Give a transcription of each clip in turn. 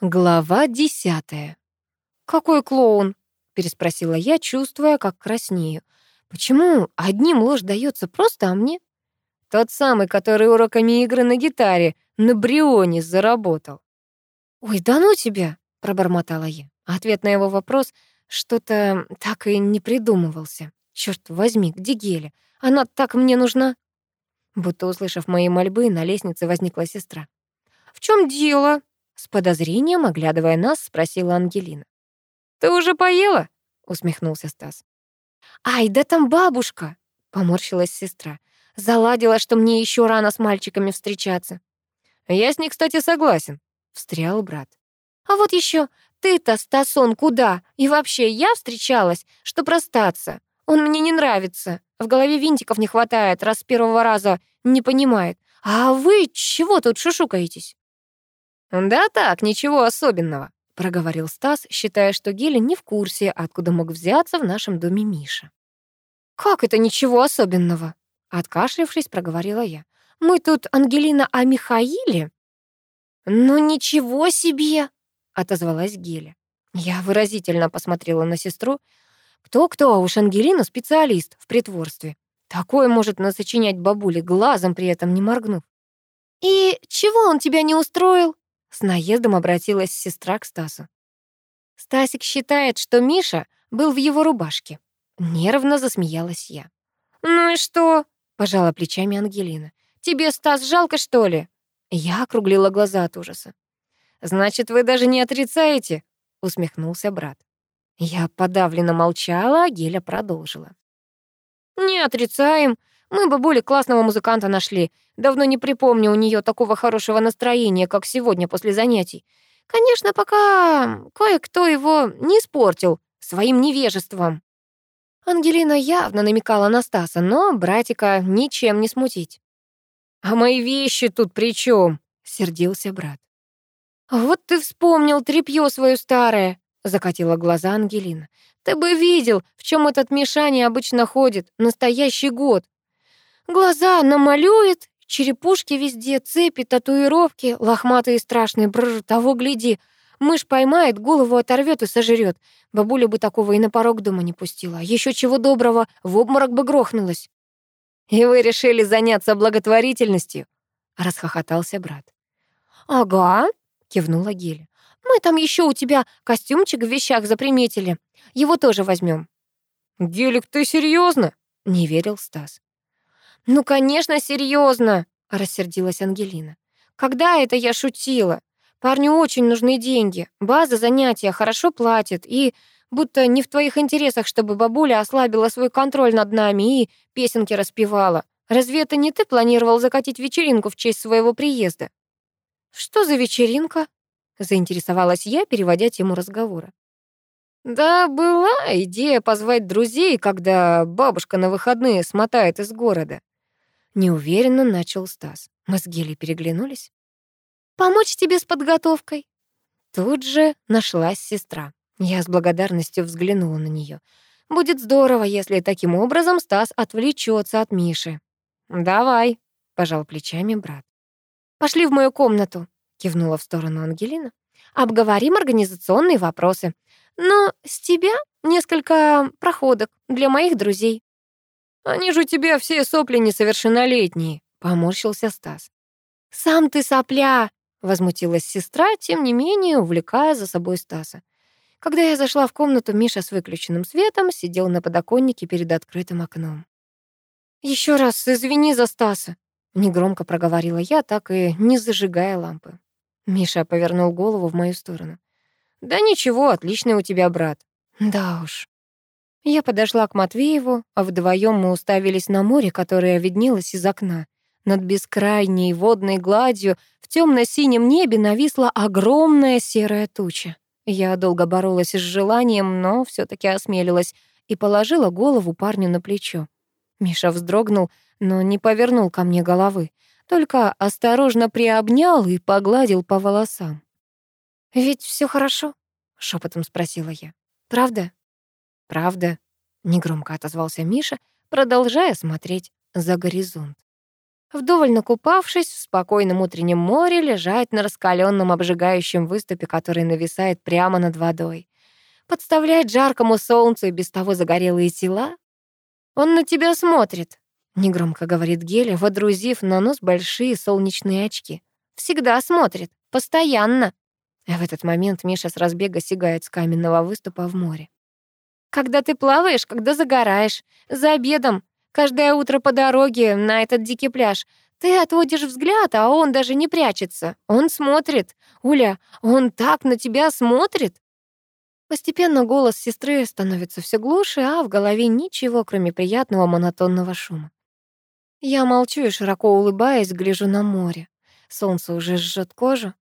Глава десятая. «Какой клоун?» — переспросила я, чувствуя, как краснею. «Почему одним ложь дается просто, а мне?» «Тот самый, который уроками игры на гитаре на Брионе заработал». «Ой, да ну тебя!» — пробормотала я. Ответ на его вопрос что-то так и не придумывался. Черт возьми, где Геля? Она так мне нужна. Будто услышав мои мольбы, на лестнице возникла сестра. «В чем дело?» С подозрением, оглядывая нас, спросила Ангелина. «Ты уже поела?» — усмехнулся Стас. «Ай, да там бабушка!» — поморщилась сестра. «Заладила, что мне еще рано с мальчиками встречаться». «Я с ней, кстати, согласен», — встрял брат. «А вот еще ты-то, Стасон, куда? И вообще, я встречалась, что простаться. Он мне не нравится. В голове винтиков не хватает, раз с первого раза не понимает. А вы чего тут шушукаетесь?» «Да так, ничего особенного», — проговорил Стас, считая, что Геля не в курсе, откуда мог взяться в нашем доме Миша. «Как это ничего особенного?» — откашлившись, проговорила я. «Мы тут Ангелина о Михаиле?» «Ну ничего себе!» — отозвалась Геля. Я выразительно посмотрела на сестру. Кто-кто, а уж Ангелина специалист в притворстве. Такое может насочинять бабуле, глазом при этом не моргнув. «И чего он тебя не устроил?» С наездом обратилась сестра к Стасу. Стасик считает, что Миша был в его рубашке. Нервно засмеялась я. «Ну и что?» — пожала плечами Ангелина. «Тебе, Стас, жалко, что ли?» Я округлила глаза от ужаса. «Значит, вы даже не отрицаете?» — усмехнулся брат. Я подавленно молчала, а Геля продолжила. «Не отрицаем. Мы бабуле классного музыканта нашли. Давно не припомню у нее такого хорошего настроения, как сегодня после занятий. Конечно, пока кое-кто его не испортил своим невежеством. Ангелина явно намекала на Стаса, но братика ничем не смутить. «А мои вещи тут при чем? сердился брат. «Вот ты вспомнил тряпьё свое старое», — закатила глаза Ангелина. «Ты бы видел, в чем этот Мишаня обычно ходит, настоящий год. Глаза намалюет, черепушки везде, цепи, татуировки, лохматые и страшные, бррр, того гляди. Мышь поймает, голову оторвет и сожрет. Бабуля бы такого и на порог дома не пустила. Еще чего доброго, в обморок бы грохнулась. «И вы решили заняться благотворительностью?» — расхохотался брат. «Ага», — кивнула Геля. «Мы там еще у тебя костюмчик в вещах заприметили. Его тоже возьмем. «Гелик, ты серьезно? не верил Стас. «Ну, конечно, серьезно, рассердилась Ангелина. «Когда это я шутила? Парню очень нужны деньги. База занятия хорошо платит, и будто не в твоих интересах, чтобы бабуля ослабила свой контроль над нами и песенки распевала. Разве это не ты планировал закатить вечеринку в честь своего приезда?» «Что за вечеринка?» — заинтересовалась я, переводя тему разговора. «Да была идея позвать друзей, когда бабушка на выходные смотает из города. Неуверенно начал Стас. Мы с Гелей переглянулись. «Помочь тебе с подготовкой?» Тут же нашлась сестра. Я с благодарностью взглянула на нее. Будет здорово, если таким образом Стас отвлечется от Миши. «Давай», — пожал плечами брат. «Пошли в мою комнату», — кивнула в сторону Ангелина. «Обговорим организационные вопросы. Но с тебя несколько проходок для моих друзей». «Они же у тебя все сопли несовершеннолетние», — поморщился Стас. «Сам ты сопля!» — возмутилась сестра, тем не менее увлекая за собой Стаса. Когда я зашла в комнату, Миша с выключенным светом сидел на подоконнике перед открытым окном. Еще раз извини за Стаса», — негромко проговорила я, так и не зажигая лампы. Миша повернул голову в мою сторону. «Да ничего, отличный у тебя брат». «Да уж». Я подошла к Матвееву, а вдвоем мы уставились на море, которое виднелось из окна. Над бескрайней водной гладью в темно-синем небе нависла огромная серая туча. Я долго боролась с желанием, но все таки осмелилась и положила голову парню на плечо. Миша вздрогнул, но не повернул ко мне головы, только осторожно приобнял и погладил по волосам. «Ведь все хорошо?» — шепотом спросила я. «Правда?» «Правда», — негромко отозвался Миша, продолжая смотреть за горизонт. Вдоволь накупавшись в спокойном утреннем море, лежать на раскаленном обжигающем выступе, который нависает прямо над водой. Подставлять жаркому солнцу и без того загорелые тела. Он на тебя смотрит, негромко говорит Геля, водрузив на нос большие солнечные очки. Всегда смотрит, постоянно. В этот момент Миша с разбега сигает с каменного выступа в море. Когда ты плаваешь, когда загораешь, за обедом, каждое утро по дороге на этот дикий пляж, ты отводишь взгляд, а он даже не прячется. Он смотрит. Уля, он так на тебя смотрит. Постепенно голос сестры становится все глуше, а в голове ничего, кроме приятного монотонного шума. Я молчу и, широко улыбаясь, гляжу на море. Солнце уже жжет кожу.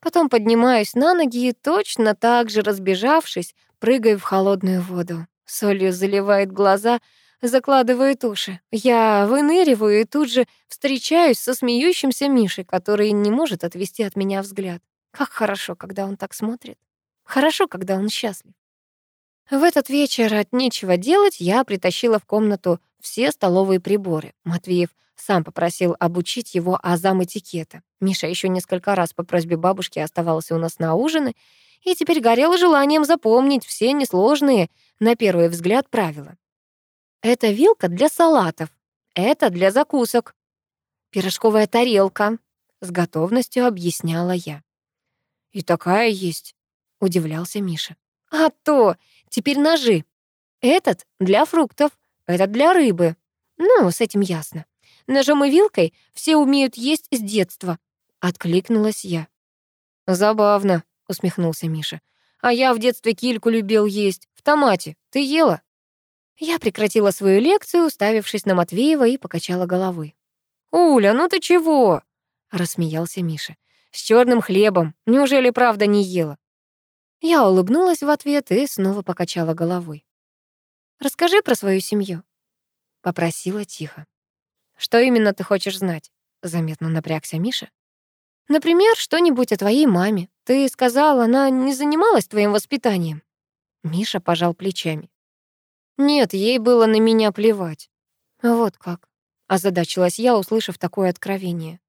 Потом поднимаюсь на ноги и точно так же, разбежавшись, прыгаю в холодную воду. Солью заливает глаза, закладывает уши. Я выныриваю и тут же встречаюсь со смеющимся Мишей, который не может отвести от меня взгляд. Как хорошо, когда он так смотрит. Хорошо, когда он счастлив. В этот вечер от нечего делать я притащила в комнату все столовые приборы. Матвеев сам попросил обучить его азам этикета. Миша еще несколько раз по просьбе бабушки оставался у нас на ужины и теперь горел желанием запомнить все несложные, на первый взгляд, правила. Это вилка для салатов, это для закусок. Пирожковая тарелка, с готовностью объясняла я. И такая есть, удивлялся Миша. А то, теперь ножи. Этот для фруктов, этот для рыбы. Ну, с этим ясно. Ножом и вилкой все умеют есть с детства. Откликнулась я. Забавно, усмехнулся Миша. А я в детстве кильку любил есть. В томате. Ты ела? Я прекратила свою лекцию, уставившись на Матвеева и покачала головой. «Уля, ну ты чего?» — рассмеялся Миша. «С черным хлебом. Неужели правда не ела?» Я улыбнулась в ответ и снова покачала головой. «Расскажи про свою семью», — попросила тихо. «Что именно ты хочешь знать?» — заметно напрягся Миша. «Например, что-нибудь о твоей маме. Ты сказал, она не занималась твоим воспитанием». Миша пожал плечами. «Нет, ей было на меня плевать». «Вот как», — озадачилась я, услышав такое откровение.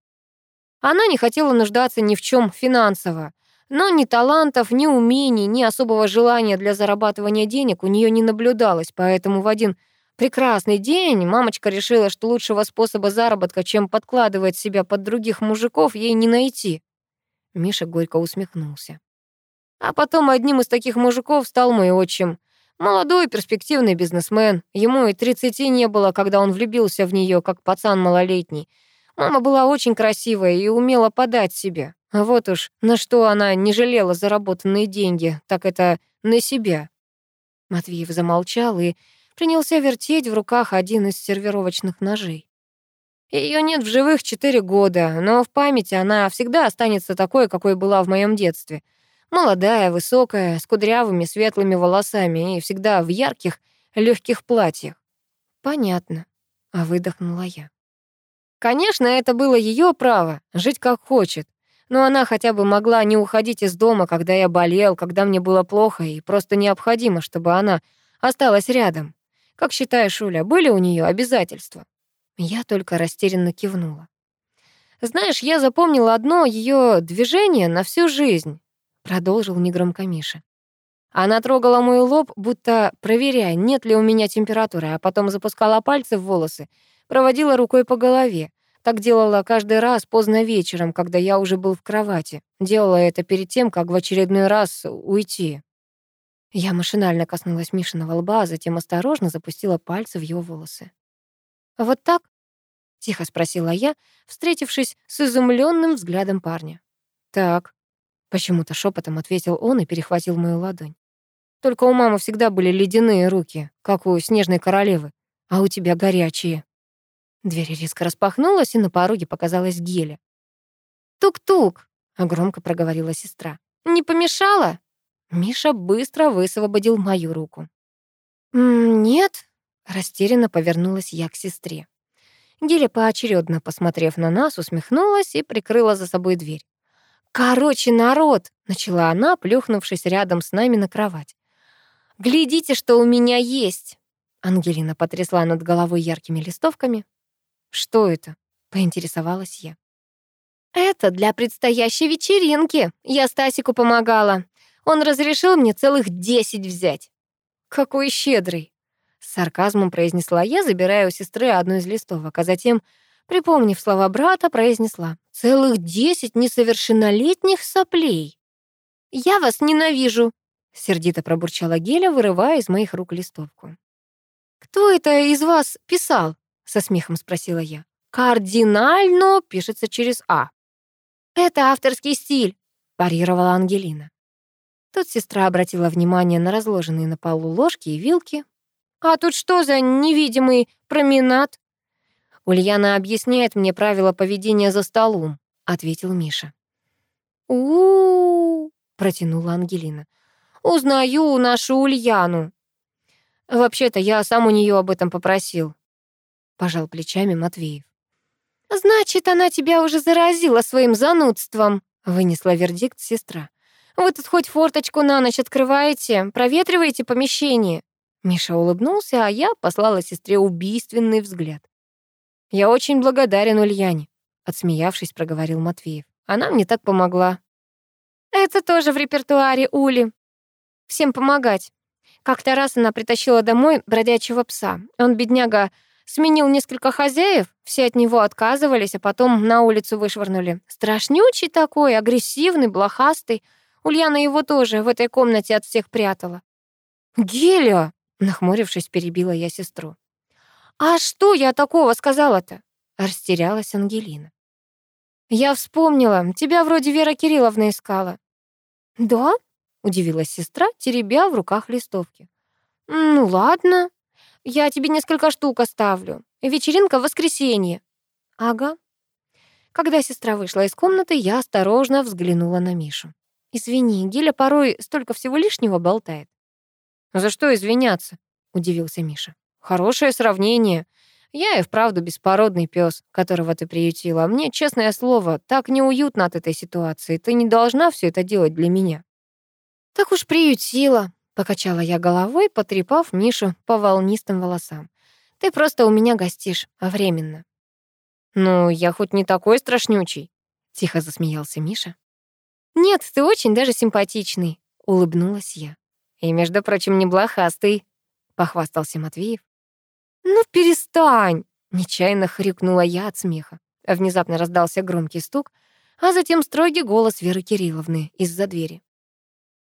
Она не хотела нуждаться ни в чем финансово, но ни талантов, ни умений, ни особого желания для зарабатывания денег у нее не наблюдалось, поэтому в один прекрасный день мамочка решила, что лучшего способа заработка, чем подкладывать себя под других мужиков, ей не найти. Миша горько усмехнулся. А потом одним из таких мужиков стал мой отчим. Молодой перспективный бизнесмен. Ему и тридцати не было, когда он влюбился в нее, как пацан малолетний. Мама была очень красивая и умела подать себя. А вот уж на что она не жалела заработанные деньги, так это на себя. Матвеев замолчал и принялся вертеть в руках один из сервировочных ножей. Ее нет в живых четыре года, но в памяти она всегда останется такой, какой была в моем детстве. Молодая, высокая, с кудрявыми светлыми волосами и всегда в ярких, легких платьях. Понятно, а выдохнула я. Конечно, это было ее право жить как хочет, но она хотя бы могла не уходить из дома, когда я болел, когда мне было плохо, и просто необходимо, чтобы она осталась рядом. Как считаешь, Уля, были у нее обязательства? Я только растерянно кивнула. Знаешь, я запомнила одно ее движение на всю жизнь, продолжил негромко Миша. Она трогала мой лоб, будто проверяя, нет ли у меня температуры, а потом запускала пальцы в волосы, проводила рукой по голове. Так делала каждый раз поздно вечером, когда я уже был в кровати. Делала это перед тем, как в очередной раз уйти. Я машинально коснулась Мишиного лба, а затем осторожно запустила пальцы в его волосы. «Вот так?» — тихо спросила я, встретившись с изумленным взглядом парня. «Так», — почему-то шепотом ответил он и перехватил мою ладонь. «Только у мамы всегда были ледяные руки, как у снежной королевы, а у тебя горячие». Дверь резко распахнулась, и на пороге показалась Геля. «Тук-тук!» — громко проговорила сестра. «Не помешала?» Миша быстро высвободил мою руку. «Нет», — растерянно повернулась я к сестре. Геля, поочередно посмотрев на нас, усмехнулась и прикрыла за собой дверь. «Короче, народ!» — начала она, плюхнувшись рядом с нами на кровать. «Глядите, что у меня есть!» Ангелина потрясла над головой яркими листовками. «Что это?» поинтересовалась я. «Это для предстоящей вечеринки. Я Стасику помогала. Он разрешил мне целых десять взять». «Какой щедрый!» С сарказмом произнесла я, забирая у сестры одну из листовок, а затем, припомнив слова брата, произнесла «Целых десять несовершеннолетних соплей!» «Я вас ненавижу!» — сердито пробурчала Геля, вырывая из моих рук листовку. «Кто это из вас писал?» — со смехом спросила я. «Кардинально пишется через «а». «Это авторский стиль», — парировала Ангелина. Тут сестра обратила внимание на разложенные на полу ложки и вилки. «А тут что за невидимый променад?» «Ульяна объясняет мне правила поведения за столом», — ответил Миша. у, -у, -у протянула Ангелина. «Узнаю нашу Ульяну». «Вообще-то я сам у нее об этом попросил», — пожал плечами Матвеев. «Значит, она тебя уже заразила своим занудством», — вынесла вердикт сестра. Вы тут хоть форточку на ночь открываете, проветриваете помещение?» Миша улыбнулся, а я послала сестре убийственный взгляд. «Я очень благодарен Ульяне», — отсмеявшись, проговорил Матвеев. «Она мне так помогла». «Это тоже в репертуаре Ули. Всем помогать. Как-то раз она притащила домой бродячего пса. Он, бедняга, сменил несколько хозяев, все от него отказывались, а потом на улицу вышвырнули. Страшнючий такой, агрессивный, блохастый. Ульяна его тоже в этой комнате от всех прятала. «Геля!» — нахмурившись, перебила я сестру. «А что я такого сказала-то?» — растерялась Ангелина. «Я вспомнила, тебя вроде Вера Кирилловна искала». «Да?» — удивилась сестра, теребя в руках листовки. «Ну ладно, я тебе несколько штук оставлю. Вечеринка в воскресенье». «Ага». Когда сестра вышла из комнаты, я осторожно взглянула на Мишу. «Извини, Геля порой столько всего лишнего болтает». «За что извиняться?» — удивился Миша. «Хорошее сравнение. Я и вправду беспородный пес, которого ты приютила. Мне, честное слово, так неуютно от этой ситуации. Ты не должна все это делать для меня». «Так уж приютила», — покачала я головой, потрепав Мишу по волнистым волосам. «Ты просто у меня гостишь, а временно». «Ну, я хоть не такой страшнючий», — тихо засмеялся Миша. «Нет, ты очень даже симпатичный», — улыбнулась я. «И, между прочим, не блохастый», — похвастался Матвеев. «Ну, перестань!» — нечаянно хрюкнула я от смеха. Внезапно раздался громкий стук, а затем строгий голос Веры Кирилловны из-за двери.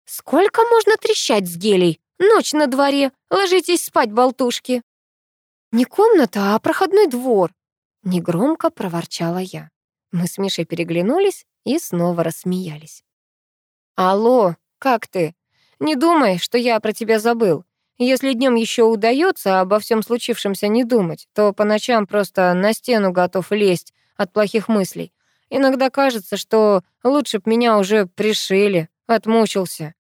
«Сколько можно трещать с гелей? Ночь на дворе, ложитесь спать, болтушки!» «Не комната, а проходной двор», — негромко проворчала я. Мы с Мишей переглянулись и снова рассмеялись. «Алло, как ты? Не думай, что я про тебя забыл. Если днем еще удается обо всем случившемся не думать, то по ночам просто на стену готов лезть от плохих мыслей. Иногда кажется, что лучше б меня уже пришили, отмучился.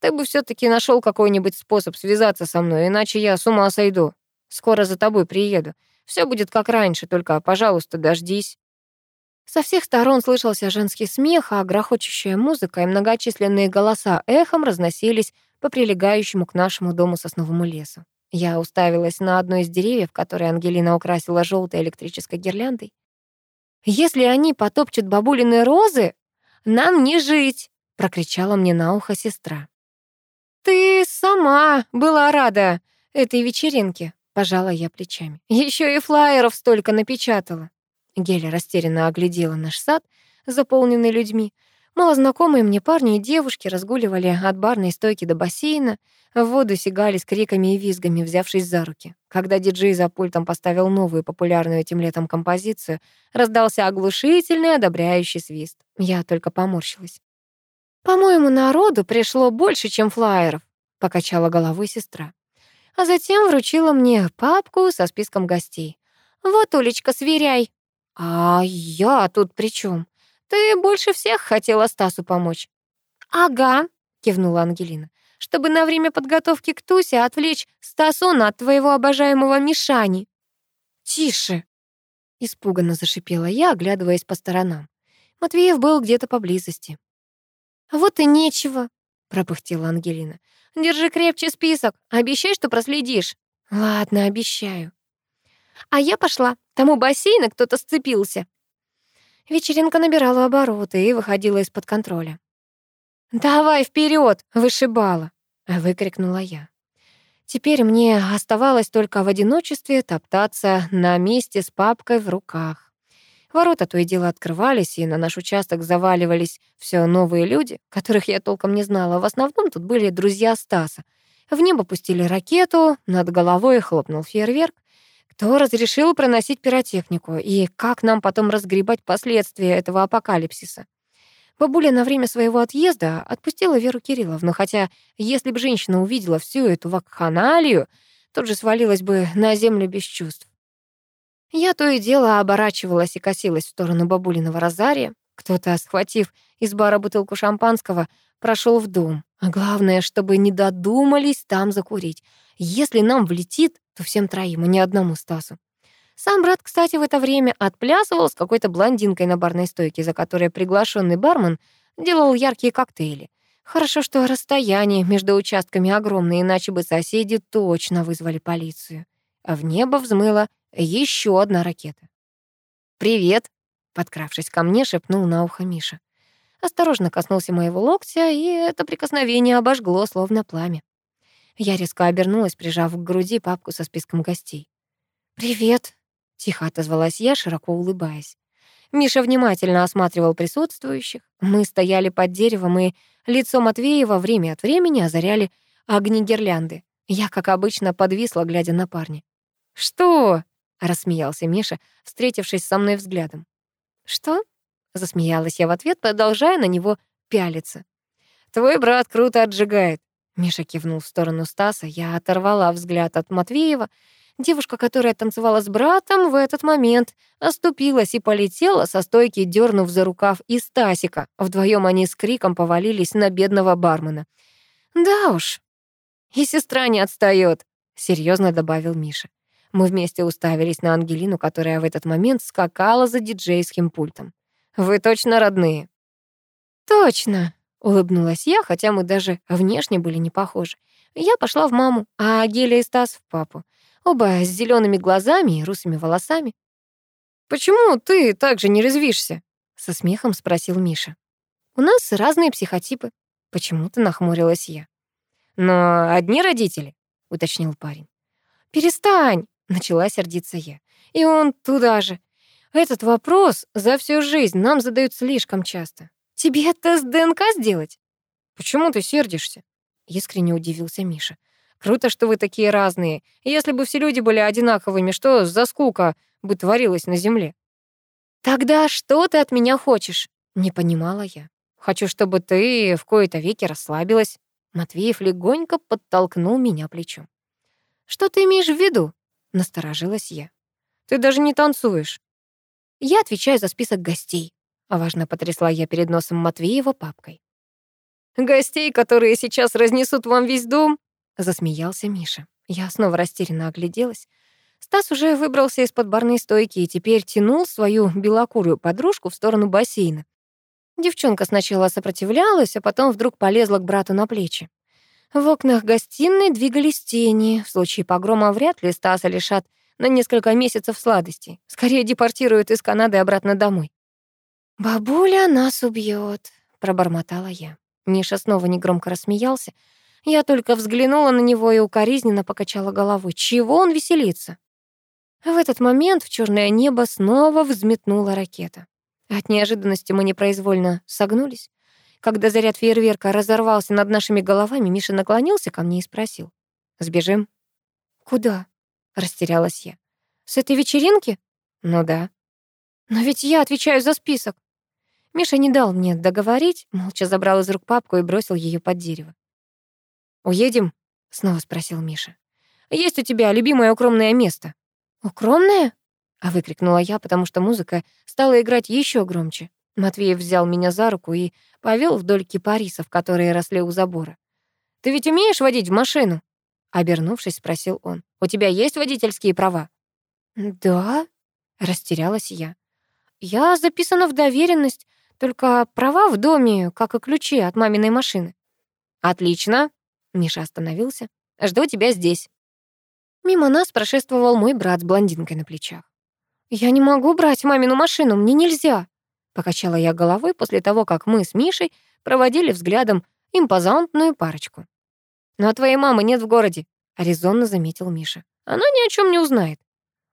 Ты бы все таки нашел какой-нибудь способ связаться со мной, иначе я с ума сойду. Скоро за тобой приеду. Все будет как раньше, только, пожалуйста, дождись. Со всех сторон слышался женский смех, а грохочущая музыка и многочисленные голоса эхом разносились по прилегающему к нашему дому сосновому лесу. Я уставилась на одно из деревьев, которое Ангелина украсила желтой электрической гирляндой. «Если они потопчут бабулины розы, нам не жить!» — прокричала мне на ухо сестра. «Ты сама была рада этой вечеринке», — пожала я плечами. Еще и флаеров столько напечатала». Геля растерянно оглядела наш сад, заполненный людьми. Малознакомые мне парни и девушки разгуливали от барной стойки до бассейна, в воду сигали с криками и визгами, взявшись за руки. Когда диджей за пультом поставил новую популярную этим летом композицию, раздался оглушительный одобряющий свист. Я только поморщилась. «По-моему, народу пришло больше, чем флаеров», — покачала головой сестра. А затем вручила мне папку со списком гостей. «Вот, Улечка, сверяй». «А я тут при чем? Ты больше всех хотела Стасу помочь». «Ага», — кивнула Ангелина, «чтобы на время подготовки к Тусе отвлечь Стасона от твоего обожаемого Мишани». «Тише», — испуганно зашипела я, оглядываясь по сторонам. Матвеев был где-то поблизости. «Вот и нечего», — пропыхтела Ангелина. «Держи крепче список. Обещай, что проследишь». «Ладно, обещаю». «А я пошла. Там у бассейна кто-то сцепился». Вечеринка набирала обороты и выходила из-под контроля. «Давай вперед, вышибала!» — выкрикнула я. Теперь мне оставалось только в одиночестве топтаться на месте с папкой в руках. Ворота то и дело открывались, и на наш участок заваливались все новые люди, которых я толком не знала. В основном тут были друзья Стаса. В небо пустили ракету, над головой хлопнул фейерверк. Кто разрешил проносить пиротехнику и как нам потом разгребать последствия этого апокалипсиса? Бабуля на время своего отъезда отпустила Веру Кирилловну, хотя если бы женщина увидела всю эту вакханалию, тут же свалилась бы на землю без чувств. Я то и дело оборачивалась и косилась в сторону бабулиного розария. Кто-то, схватив из бара бутылку шампанского, прошел в дом. А главное, чтобы не додумались там закурить. Если нам влетит, то всем троим, а не одному Стасу. Сам брат, кстати, в это время отплясывал с какой-то блондинкой на барной стойке, за которой приглашенный бармен делал яркие коктейли. Хорошо, что расстояние между участками огромное, иначе бы соседи точно вызвали полицию. А в небо взмыла еще одна ракета. «Привет!» — подкравшись ко мне, шепнул на ухо Миша. Осторожно коснулся моего локтя, и это прикосновение обожгло, словно пламя. Я резко обернулась, прижав к груди папку со списком гостей. «Привет», — тихо отозвалась я, широко улыбаясь. Миша внимательно осматривал присутствующих. Мы стояли под деревом, и лицо Матвеева время от времени озаряли огни гирлянды. Я, как обычно, подвисла, глядя на парня. «Что?» — рассмеялся Миша, встретившись со мной взглядом. «Что?» — засмеялась я в ответ, продолжая на него пялиться. «Твой брат круто отжигает. Миша кивнул в сторону Стаса. Я оторвала взгляд от Матвеева. Девушка, которая танцевала с братом, в этот момент оступилась и полетела со стойки, дернув за рукав и Стасика. Вдвоем они с криком повалились на бедного бармена. «Да уж, и сестра не отстает, серьезно добавил Миша. Мы вместе уставились на Ангелину, которая в этот момент скакала за диджейским пультом. «Вы точно родные?» «Точно», Улыбнулась я, хотя мы даже внешне были не похожи. Я пошла в маму, а Геля и Стас в папу. Оба с зелеными глазами и русыми волосами. «Почему ты так же не резвишься?» — со смехом спросил Миша. «У нас разные психотипы». Почему-то нахмурилась я. «Но одни родители?» — уточнил парень. «Перестань!» — начала сердиться я. «И он туда же. Этот вопрос за всю жизнь нам задают слишком часто. «Тебе тест ДНК сделать?» «Почему ты сердишься?» — искренне удивился Миша. «Круто, что вы такие разные. Если бы все люди были одинаковыми, что за скука бы творилась на земле?» «Тогда что ты от меня хочешь?» — не понимала я. «Хочу, чтобы ты в кои-то веки расслабилась». Матвеев легонько подтолкнул меня плечом. «Что ты имеешь в виду?» — насторожилась я. «Ты даже не танцуешь». Я отвечаю за список гостей. Важно потрясла я перед носом Матвеева папкой. «Гостей, которые сейчас разнесут вам весь дом?» Засмеялся Миша. Я снова растерянно огляделась. Стас уже выбрался из-под барной стойки и теперь тянул свою белокурую подружку в сторону бассейна. Девчонка сначала сопротивлялась, а потом вдруг полезла к брату на плечи. В окнах гостиной двигались тени. В случае погрома вряд ли Стаса лишат на несколько месяцев сладостей. Скорее депортируют из Канады обратно домой. «Бабуля нас убьет», — пробормотала я. Миша снова негромко рассмеялся. Я только взглянула на него и укоризненно покачала головой. Чего он веселится? В этот момент в черное небо снова взметнула ракета. От неожиданности мы непроизвольно согнулись. Когда заряд фейерверка разорвался над нашими головами, Миша наклонился ко мне и спросил. «Сбежим?» «Куда?» — растерялась я. «С этой вечеринки?» «Ну да». «Но ведь я отвечаю за список». Миша не дал мне договорить, молча забрал из рук папку и бросил ее под дерево. «Уедем?» — снова спросил Миша. «Есть у тебя любимое укромное место?» «Укромное?» — а выкрикнула я, потому что музыка стала играть еще громче. Матвеев взял меня за руку и повел вдоль кипарисов, которые росли у забора. «Ты ведь умеешь водить машину?» Обернувшись, спросил он. «У тебя есть водительские права?» «Да», — растерялась я. «Я записана в доверенность, только права в доме, как и ключи от маминой машины. Отлично. Миша остановился. Жду тебя здесь. Мимо нас прошествовал мой брат с блондинкой на плечах. «Я не могу брать мамину машину, мне нельзя», — покачала я головой после того, как мы с Мишей проводили взглядом импозантную парочку. «Но «Ну, твоей мамы нет в городе», — резонно заметил Миша. «Она ни о чем не узнает».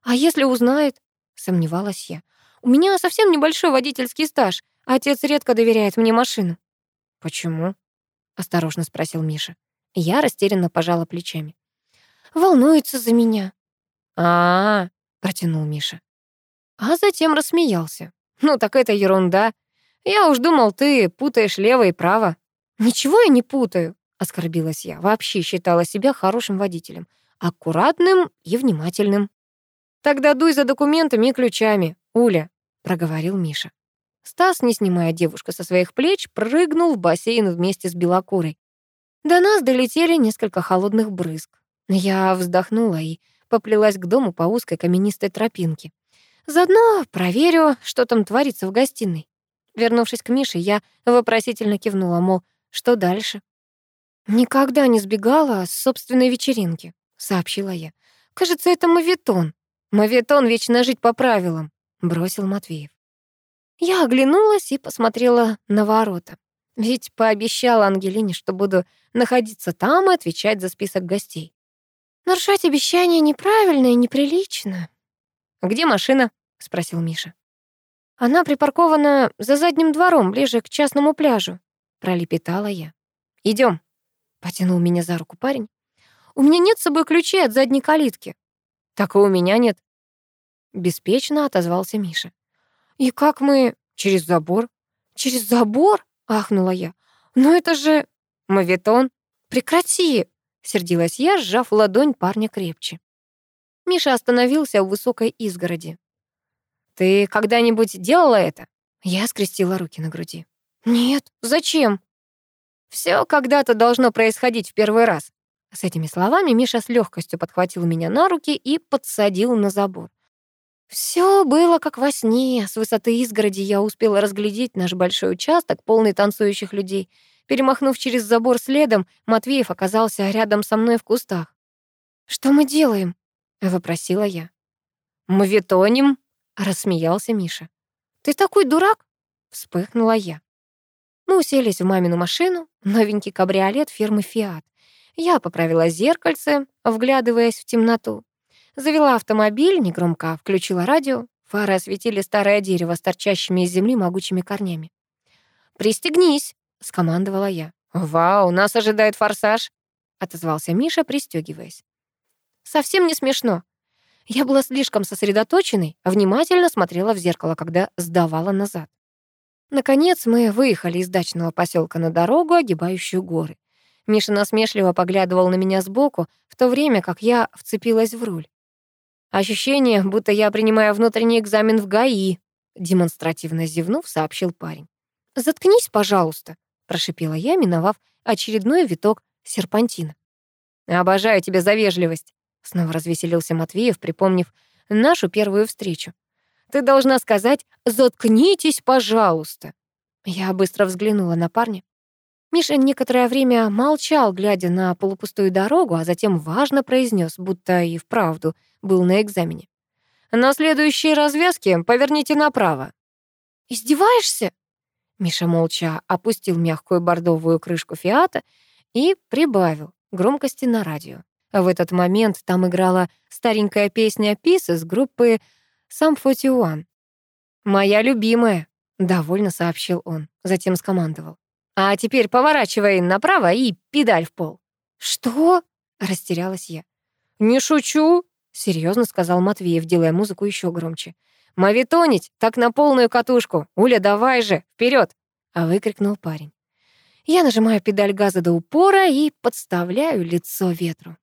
«А если узнает?» — сомневалась я. «У меня совсем небольшой водительский стаж. Отец редко доверяет мне машину». «Почему?» — осторожно спросил Миша. Я растерянно пожала плечами. «Волнуется за меня». «А-а-а», протянул Миша. А затем рассмеялся. «Ну так это ерунда. Я уж думал, ты путаешь лево и право». «Ничего я не путаю», — оскорбилась я. Вообще считала себя хорошим водителем, аккуратным и внимательным. «Тогда дуй за документами и ключами, Уля», — проговорил Миша. Стас, не снимая девушку со своих плеч, прыгнул в бассейн вместе с белокурой. До нас долетели несколько холодных брызг. Я вздохнула и поплелась к дому по узкой каменистой тропинке. Заодно проверю, что там творится в гостиной. Вернувшись к Мише, я вопросительно кивнула, мол, что дальше? «Никогда не сбегала с собственной вечеринки», — сообщила я. «Кажется, это мавитон. Мавитон вечно жить по правилам», — бросил Матвеев. Я оглянулась и посмотрела на ворота. Ведь пообещала Ангелине, что буду находиться там и отвечать за список гостей. Нарушать обещание неправильно и неприлично. «Где машина?» — спросил Миша. «Она припаркована за задним двором, ближе к частному пляжу», — пролепетала я. Идем, потянул меня за руку парень. «У меня нет с собой ключей от задней калитки». «Так и у меня нет», — беспечно отозвался Миша. «И как мы...» «Через забор». «Через забор?» — ахнула я. «Но это же...» «Моветон». «Прекрати!» — сердилась я, сжав ладонь парня крепче. Миша остановился у высокой изгороди. «Ты когда-нибудь делала это?» Я скрестила руки на груди. «Нет, зачем?» Все когда-то должно происходить в первый раз». С этими словами Миша с легкостью подхватил меня на руки и подсадил на забор. Все было как во сне. С высоты изгороди я успела разглядеть наш большой участок, полный танцующих людей. Перемахнув через забор следом, Матвеев оказался рядом со мной в кустах. «Что мы делаем?» — вопросила я. «Мы витоним», — рассмеялся Миша. «Ты такой дурак?» — вспыхнула я. Мы уселись в мамину машину, новенький кабриолет фирмы «Фиат». Я поправила зеркальце, вглядываясь в темноту. Завела автомобиль, негромко включила радио. Фары осветили старое дерево с торчащими из земли могучими корнями. «Пристегнись!» — скомандовала я. «Вау, нас ожидает форсаж!» — отозвался Миша, пристегиваясь. «Совсем не смешно. Я была слишком сосредоточенной, внимательно смотрела в зеркало, когда сдавала назад. Наконец мы выехали из дачного поселка на дорогу, огибающую горы. Миша насмешливо поглядывал на меня сбоку, в то время как я вцепилась в руль. Ощущение, будто я принимаю внутренний экзамен в ГАИ, демонстративно зевнув, сообщил парень. «Заткнись, пожалуйста», — прошипела я, миновав очередной виток серпантина. «Обожаю тебя за вежливость», — снова развеселился Матвеев, припомнив нашу первую встречу. Ты должна сказать «заткнитесь, пожалуйста». Я быстро взглянула на парня. Миша некоторое время молчал, глядя на полупустую дорогу, а затем важно произнес, будто и вправду был на экзамене. «На следующей развязке поверните направо». «Издеваешься?» Миша молча опустил мягкую бордовую крышку «Фиата» и прибавил громкости на радио. В этот момент там играла старенькая песня «Пис» из группы сам Фотиуан. «Моя любимая», — довольно сообщил он, затем скомандовал. «А теперь поворачивай направо и педаль в пол». «Что?» — растерялась я. «Не шучу», — серьезно сказал Матвеев, делая музыку еще громче. «Мавитонить, так на полную катушку. Уля, давай же, вперед! А выкрикнул парень. Я нажимаю педаль газа до упора и подставляю лицо ветру.